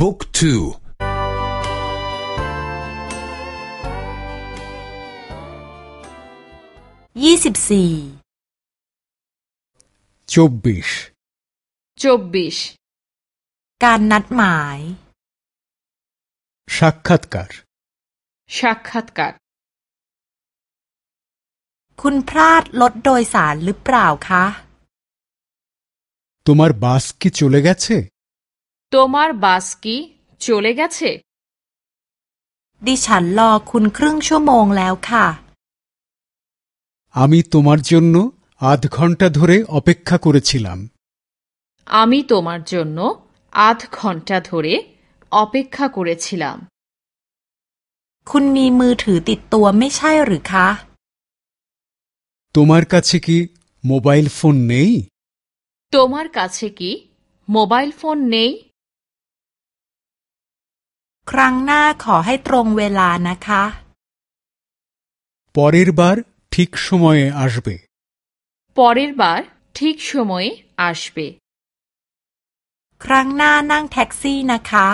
บุ๊กทูยี่สิบสี่จบบิชจบบิชการนัดหมาย সাক্ষাৎকার সাক্ষাৎকার คุณพลาดรถโดยสารหรือเปล่าคะ তোমার বাস কি চলে গেছে তোমার বাস কি চলে গেছে ดิฉันรอคุณครึ่งชั่วโมงแล้วค่ะ আমি তোমার জন্য আধ ঘন্টা ধরে অপেক্ষা করেছিলাম আমি তোমার জন্য আধ ঘন্টা ধরে অপেক্ষা করেছিলাম คุณมีมือถือติดตัวไม่ใช่หรือคะ তোমার কাছে কি মোবাইল ফোন নেই তোমার কাছে কি মোবাইল ফোন নেই ครั้งหน้าขอให้ตรงเวลานะคะ পরের বার ঠিক সময়ে আসবে পরের বার ঠিক সময়ে আসবে ครั้งหน้านั่งแท็กซี่นะคะ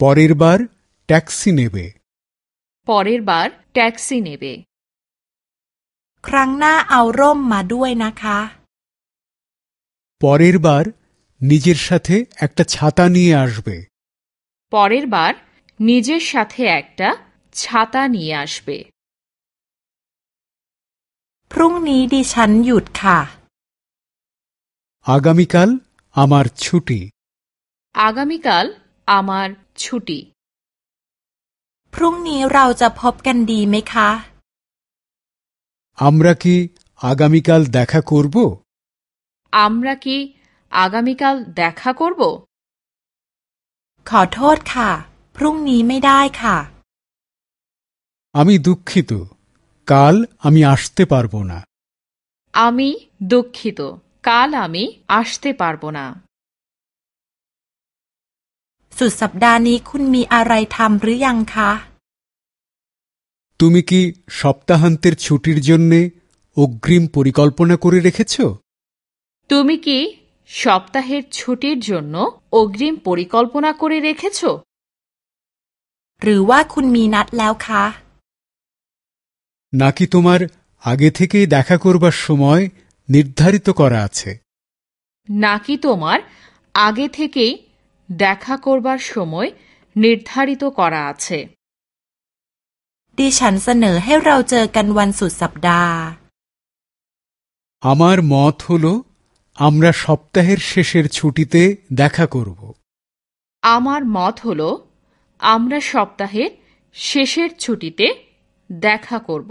পরের বার ট্যাক্সি নেবে পরের বার ট্যাক্সি নেবে ครั้งหน้าเอาร่มมาด้วยนะคะ পরের বার নিজের সাথে একটা ছাতা নিয়ে আসবে পরের বার নিজের সাথে একটা ছাতা নিয়ে আসবে พรุ่งนี้ดิฉันหยุดค่ะ আগামীকাল আমার ছুটি আগামীকাল আমার ছুটি พรุ่งนี้เราจะพบกันดีไหมคะ আমরা কি আগামীকাল দেখা করব আমরা কি আগামীকাল দেখা করব ขอโทษค่ะ พรุ่งนี้ไม่ได้ค่ะ আমি দুঃখিত কাল আমি আসতে পারবো না আমি দুঃখিত কাল আমি আসতে পারবো না สุดสัปดาห์นี้คุณมีอะไรทำหรือยังคะ তুমি কি সপ্তাহান্তের ছুটির জন্যে অগ্রিম পরিকল্পনা করে রেখেছ তুমি কি সপ্তাহের ছুটির জন্য অগ্রিম পরিকল্পনা করে রেখেছ หรือว่าคุณมีนัดแล้วคะ নাকি তোমার আগে থেকেই দেখা করবার সময় নির্ধারিত করা আছে নাকি তোমার আগে থেকেই দেখা করবার সময় নির্ধারিত করা আছে ดิฉันเสนอให้เราเจอกันวันสุดสัปดาห์ আমার মত হল আমরা সপ্তাহের শেষের ছুটিতে দেখা করব আমার মত হল আমরা সপ্তাহের শেষের ছুটিতে দেখা করব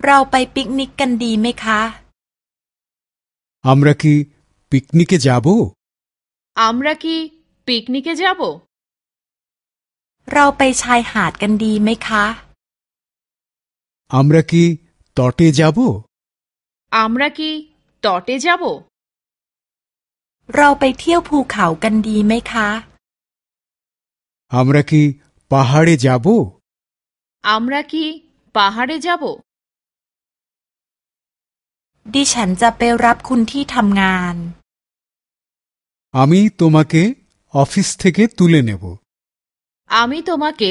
เราไปปิกนิกกันดีไหมคะ আমরা কি পিকনিকে যাব আমরা কি পিকনিকে যাব เราไปชายหาดกันดีไหมคะ আমরা কি তটে যাব আমরা কি তটে যাব เราไปเที่ยวภูเขากันดีไหมคะ আমরা কি পাহাড়ে যাব আমরা কি পাহাড়ে যাব ดิฉันจะไปรับคุณที่ทำงาน আমি তোমাকে অফিস থেকে তুলে নেব আমি তোমাকে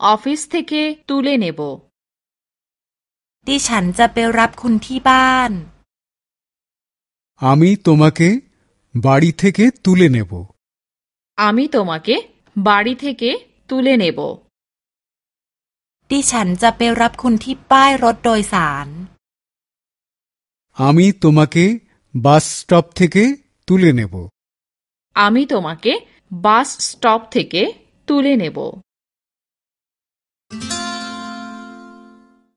অফিস থেকে তুলে নেব ดิฉันจะไปรับคุณที่บ้าน আমি তোমাকে বাড়ি থেকে তুলে নেব আমি তোমাকে বাড়ি থেকে তুলে নেব ดิฉันจะไปรับคุณที่ป้ายรถโดยสาร আমি তোমাকে বাস স্টপ থেকে তুলে নেব আমি তোমাকে বাস স্টপ থেকে তুলে নেব